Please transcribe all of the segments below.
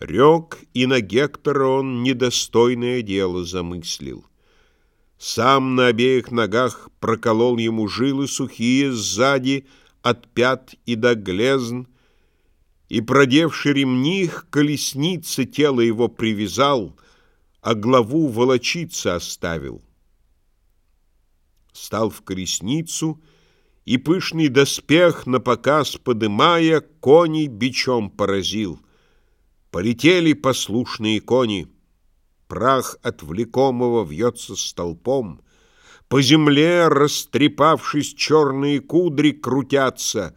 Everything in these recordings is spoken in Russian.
Рек, и на Гектора он недостойное дело замыслил. Сам на обеих ногах проколол ему жилы сухие сзади, от пят и до глезн, и, продевши ремни к колеснице, тело его привязал, а главу волочиться оставил. Стал в колесницу, и пышный доспех, на показ подымая, коней бичом поразил. Полетели послушные кони — Прах отвлекомого вьется столпом, По земле, растрепавшись, черные кудри крутятся,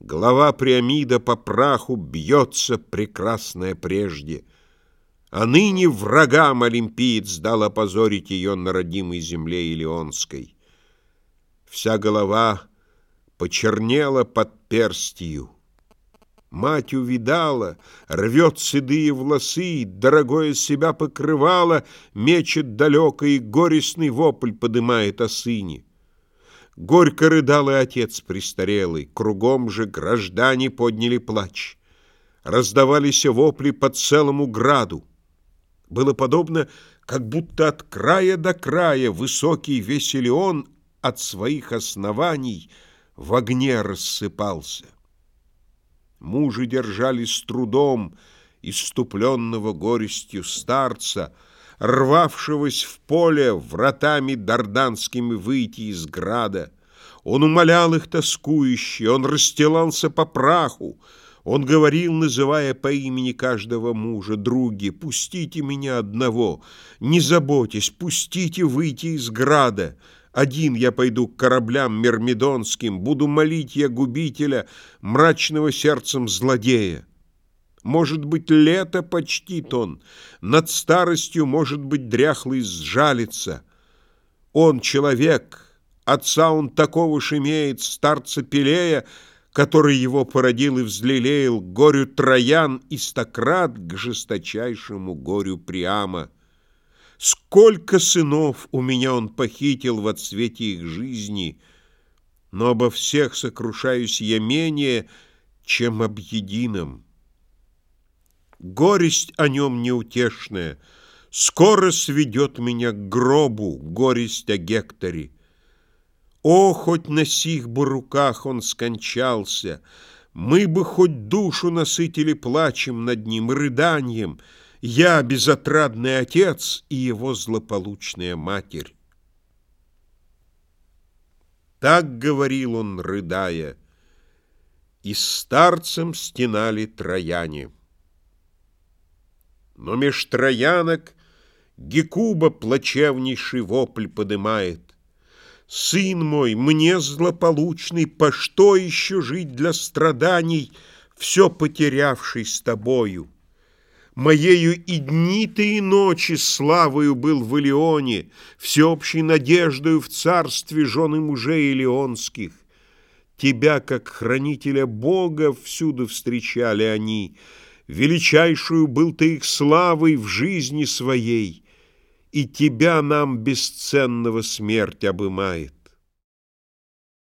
Голова Приамида по праху бьется, прекрасная прежде, А ныне врагам Олимпиец дал опозорить ее на родимой земле Илионской. Вся голова почернела под перстью, Мать увидала, рвет седые волосы, Дорогое себя покрывало, Мечет далеко и горестный вопль Подымает о сыне. Горько рыдал и отец престарелый, Кругом же граждане подняли плач. Раздавались вопли по целому граду. Было подобно, как будто от края до края Высокий веселион от своих оснований В огне рассыпался. Мужи держали с трудом иступленного горестью старца, рвавшегося в поле вратами дарданскими выйти из града. Он умолял их тоскующе, он расстилался по праху, он говорил, называя по имени каждого мужа, «Други, пустите меня одного, не заботьтесь, пустите выйти из града». Один я пойду к кораблям мирмидонским, Буду молить я губителя, Мрачного сердцем злодея. Может быть, лето почтит он, Над старостью, может быть, дряхлый сжалится. Он человек, отца он такого ж имеет, Старца Пелея, который его породил и взлелеял, Горю Троян и стократ к жесточайшему горю Приама. Сколько сынов у меня он похитил в отсвете их жизни, но обо всех сокрушаюсь я менее, чем об едином. Горесть о нем неутешная скоро сведет меня к гробу, горесть о Гекторе. О, хоть на сих бы руках он скончался, мы бы хоть душу насытили плачем над ним, рыданием — я безотрадный отец и его злополучная матерь. Так говорил он, рыдая, и старцем стенали трояне. Но меж троянок Гекуба плачевнейший вопль подымает. Сын мой, мне злополучный, по что еще жить для страданий, все потерявший с тобою? Моею и дни ты, и ночи славою был в Илионе, Всеобщей надеждою в царстве жены мужей илионских. Тебя, как хранителя Бога, всюду встречали они, Величайшую был ты их славой в жизни своей, И тебя нам бесценного смерть обымает.